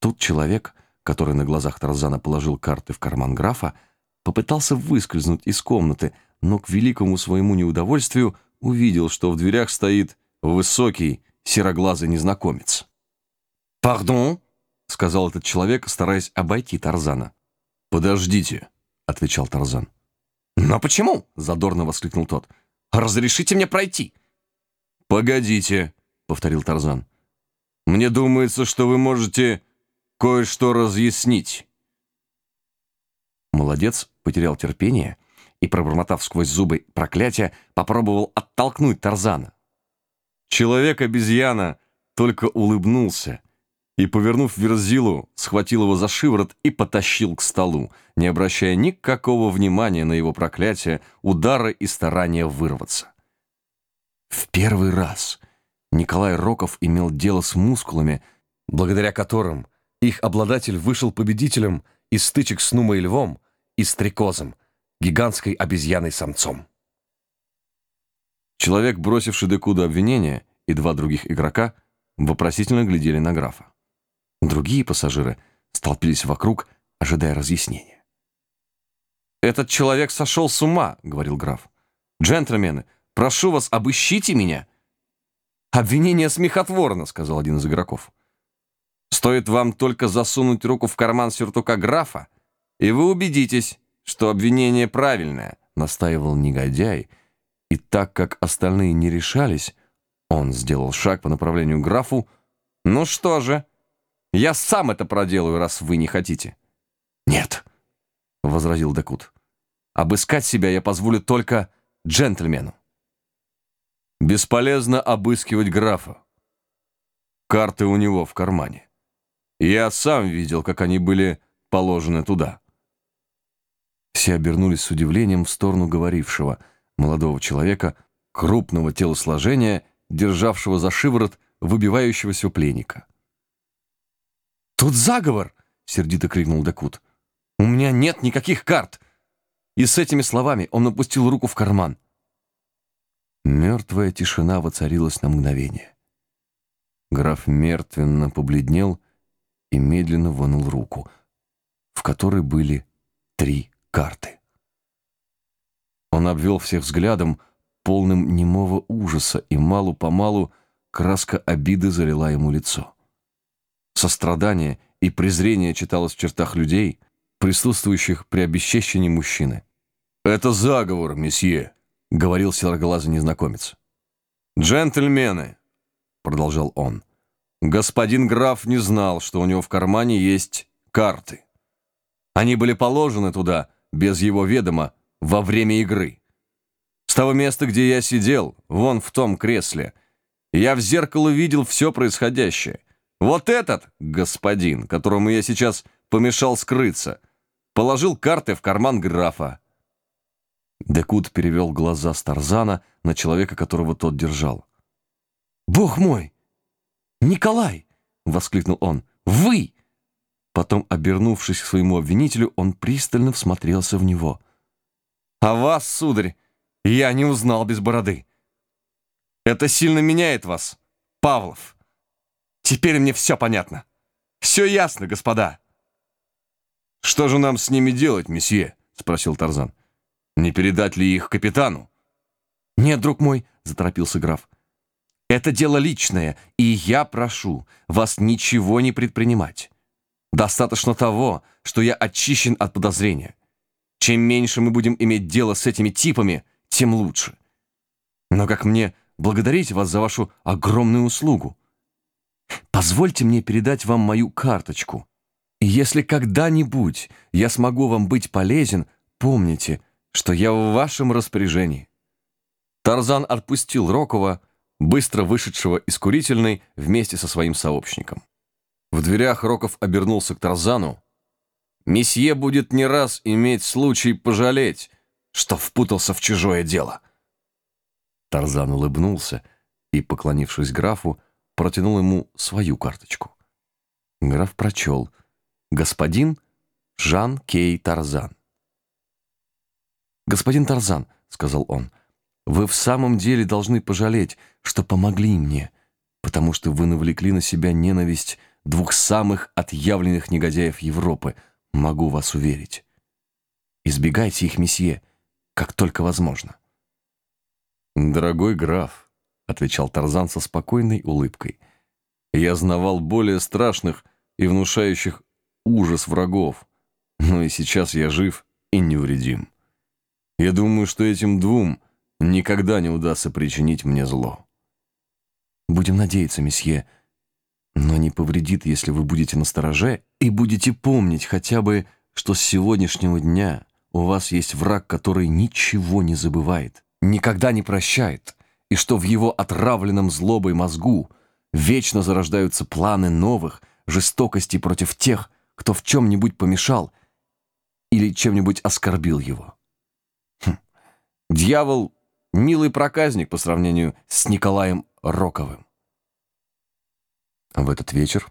Тут человек, который на глазах Тарзана положил карты в карман графа, попытался выскользнуть из комнаты, но к великому своему неудовольствию увидел, что в дверях стоит высокий, сероглазый незнакомец. «Пардон?» — сказал этот человек, стараясь обойти Тарзана. «Подождите», — отвечал Тарзан. «Но почему?» — задорно воскликнул тот. «Разрешите мне пройти». «Погодите», — повторил Тарзан. «Мне думается, что вы можете кое-что разъяснить». Молодец потерял терпение и, пробормотав сквозь зубы проклятия, попробовал оттолкнуть Тарзана. Человек-обезьяна только улыбнулся и, повернув Верзилу, схватил его за шиворот и потащил к столу, не обращая никакого внимания на его проклятие, удары и старания вырваться. В первый раз Николай Роков имел дело с мускулами, благодаря которым их обладатель вышел победителем из стычек с Нумой Львом и Стрекозом, гигантской обезьяной-самцом. Человек, бросивший Декуду обвинение, и два других игрока вопросительно глядели на графа. Другие пассажиры столпились вокруг, ожидая разъяснения. «Этот человек сошел с ума», — говорил граф. «Джентльмены, прошу вас, обыщите меня». «Обвинение смехотворно», — сказал один из игроков. «Стоит вам только засунуть руку в карман сюртука графа, и вы убедитесь, что обвинение правильное», — настаивал негодяй, и так как остальные не решались, он сделал шаг по направлению к графу. «Ну что же, я сам это проделаю, раз вы не хотите». «Нет», — возразил Декут. «Обыскать себя я позволю только джентльмену». «Бесполезно обыскивать графа. Карты у него в кармане. Я сам видел, как они были положены туда». Все обернулись с удивлением в сторону говорившего, молодого человека, крупного телосложения, державшего за шиворот выбивающегося пленника. «Тут заговор!» — сердито крикнул Декут. «У меня нет никаких карт!» И с этими словами он опустил руку в карман. Мертвая тишина воцарилась на мгновение. Граф мертвенно побледнел и медленно вынул руку, в которой были три карты. Он обвел всех взглядом, полным немого ужаса, и малу-помалу краска обиды залила ему лицо. Сострадание и презрение читалось в чертах людей, присутствующих при обесчещении мужчины. «Это заговор, месье», — говорил сероглазый незнакомец. «Джентльмены», — продолжал он, — «господин граф не знал, что у него в кармане есть карты. Они были положены туда, без его ведома, во время игры. С того места, где я сидел, вон в том кресле, я в зеркало видел все происходящее. Вот этот господин, которому я сейчас помешал скрыться, положил карты в карман графа. Декут перевел глаза с Тарзана на человека, которого тот держал. «Бог мой! Николай!» — воскликнул он. «Вы!» Потом, обернувшись к своему обвинителю, он пристально всмотрелся в него. «А вас, сударь, я не узнал без бороды. Это сильно меняет вас, Павлов». Теперь мне все понятно. Все ясно, господа. Что же нам с ними делать, месье? Спросил Тарзан. Не передать ли их капитану? Нет, друг мой, заторопился граф. Это дело личное, и я прошу вас ничего не предпринимать. Достаточно того, что я очищен от подозрения. Чем меньше мы будем иметь дело с этими типами, тем лучше. Но как мне благодарить вас за вашу огромную услугу? Позвольте мне передать вам мою карточку. И если когда-нибудь я смогу вам быть полезен, помните, что я в вашем распоряжении». Тарзан отпустил Рокова, быстро вышедшего из курительной вместе со своим сообщником. В дверях Роков обернулся к Тарзану. «Месье будет не раз иметь случай пожалеть, что впутался в чужое дело». Тарзан улыбнулся и, поклонившись графу, протянул ему свою карточку. Граф прочел. «Господин Жан Кей Тарзан». «Господин Тарзан», — сказал он, — «вы в самом деле должны пожалеть, что помогли мне, потому что вы навлекли на себя ненависть двух самых отъявленных негодяев Европы, могу вас уверить. Избегайте их, месье, как только возможно. «Дорогой граф», — отвечал Тарзан со спокойной улыбкой, — «я знавал более страшных и внушающих ужас врагов, но и сейчас я жив и невредим. Я думаю, что этим двум никогда не удастся причинить мне зло». «Будем надеяться, месье», но не повредит, если вы будете настороже и будете помнить хотя бы, что с сегодняшнего дня у вас есть враг, который ничего не забывает, никогда не прощает, и что в его отравленном злобой мозгу вечно зарождаются планы новых жестокостей против тех, кто в чем-нибудь помешал или чем-нибудь оскорбил его. Хм. Дьявол — милый проказник по сравнению с Николаем Роковым. В этот вечер,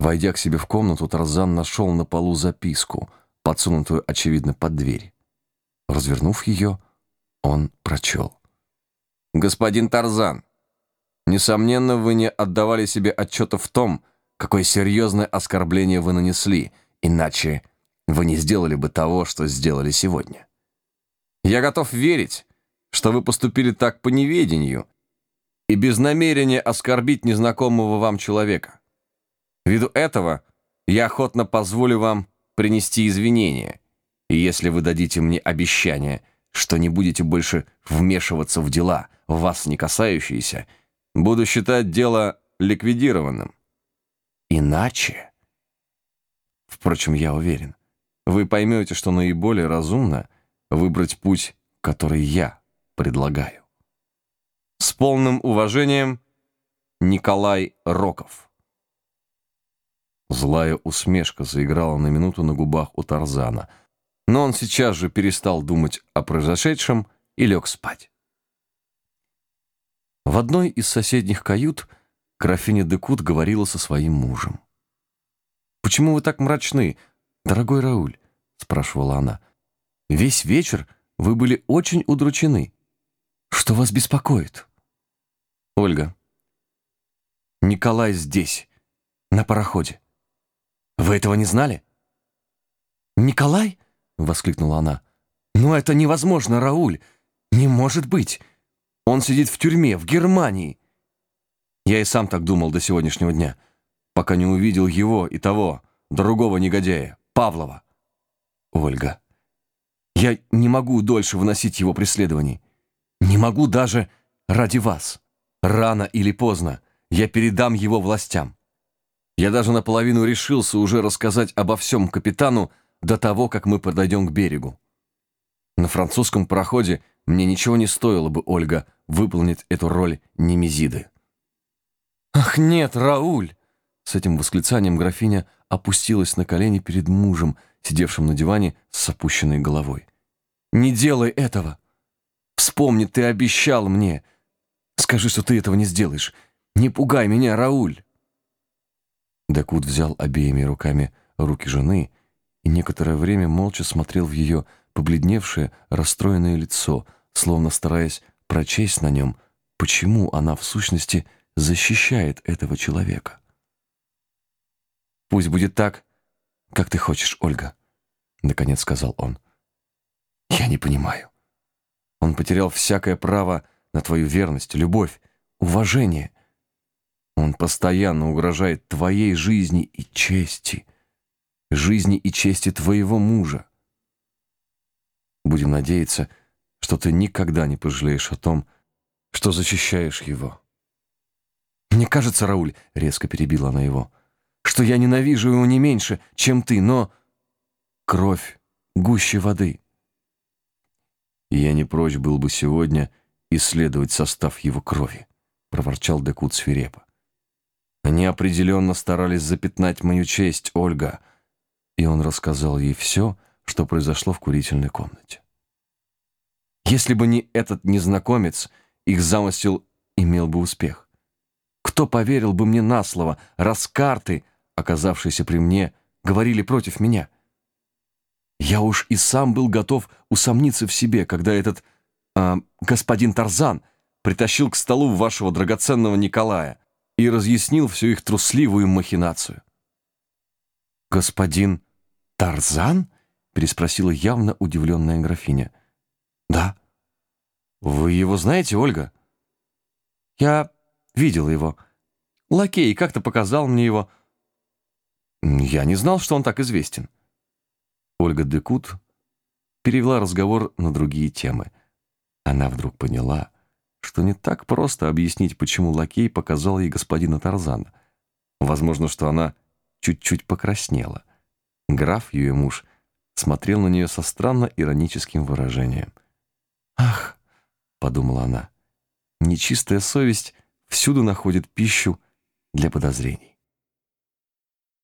войдя к себе в комнату, Тарзан нашел на полу записку, подсунутую, очевидно, под дверь. Развернув ее, он прочел. «Господин Тарзан, несомненно, вы не отдавали себе отчета в том, какое серьезное оскорбление вы нанесли, иначе вы не сделали бы того, что сделали сегодня. Я готов верить, что вы поступили так по неведению и без намерения оскорбить незнакомого вам человека. Ввиду этого я охотно позволю вам принести извинения, и если вы дадите мне обещание, что не будете больше вмешиваться в дела, вас не касающиеся, буду считать дело ликвидированным. Иначе... Впрочем, я уверен, вы поймете, что наиболее разумно выбрать путь, который я предлагаю. С полным уважением, Николай Роков. Злая усмешка заиграла на минуту на губах у Тарзана, но он сейчас же перестал думать о произошедшем и лег спать. В одной из соседних кают графиня Декут говорила со своим мужем. «Почему вы так мрачны, дорогой Рауль?» — спрашивала она. «Весь вечер вы были очень удручены. Что вас беспокоит? Ольга. Николай здесь, на пароходе. Вы этого не знали? Николай? Воскликнула она. Но это невозможно, Рауль. Не может быть. Он сидит в тюрьме, в Германии. Я и сам так думал до сегодняшнего дня, пока не увидел его и того, другого негодяя, Павлова. Ольга. Я не могу дольше выносить его преследований. Не могу даже ради вас. Рано или поздно я передам его властям. Я даже наполовину решился уже рассказать обо всем капитану до того, как мы подойдем к берегу. На французском пароходе мне ничего не стоило бы, Ольга, выполнить эту роль Немезиды. «Ах нет, Рауль!» С этим восклицанием графиня опустилась на колени перед мужем, сидевшим на диване с опущенной головой. «Не делай этого! Вспомни, ты обещал мне. Скажи, что ты этого не сделаешь. Не пугай меня, Рауль!» Дакут взял обеими руками руки жены и некоторое время молча смотрел в ее побледневшее, расстроенное лицо, словно стараясь прочесть на нем, почему она в сущности защищает этого человека. «Пусть будет так, как ты хочешь, Ольга», — наконец сказал он. «Я не понимаю. Он потерял всякое право на твою верность, любовь, уважение. Он постоянно угрожает твоей жизни и чести, жизни и чести твоего мужа. Будем надеяться, что ты никогда не пожалеешь о том, что защищаешь его. Мне кажется, Рауль, резко перебила она его, что я ненавижу его не меньше, чем ты, но кровь гуще воды и я не прочь был бы сегодня исследовать состав его крови», — проворчал Декут свирепо. «Они определенно старались запятнать мою честь, Ольга», и он рассказал ей все, что произошло в курительной комнате. Если бы не этот незнакомец, их замысел имел бы успех. Кто поверил бы мне на слово, раз карты, оказавшиеся при мне, говорили против меня?» Я уж и сам был готов усомниться в себе, когда этот э, господин Тарзан притащил к столу вашего драгоценного Николая. и разъяснил всю их трусливую махинацию. «Господин Тарзан?» — переспросила явно удивленная графиня. «Да». «Вы его знаете, Ольга?» «Я видела его. Лакей как-то показал мне его. Я не знал, что он так известен». Ольга Декут перевела разговор на другие темы. Она вдруг поняла, что не так просто объяснить, почему лакей показал ей господина Тарзана. Возможно, что она чуть-чуть покраснела. Граф, ее муж, смотрел на нее со странно ироническим выражением. «Ах!» — подумала она. «Нечистая совесть всюду находит пищу для подозрений».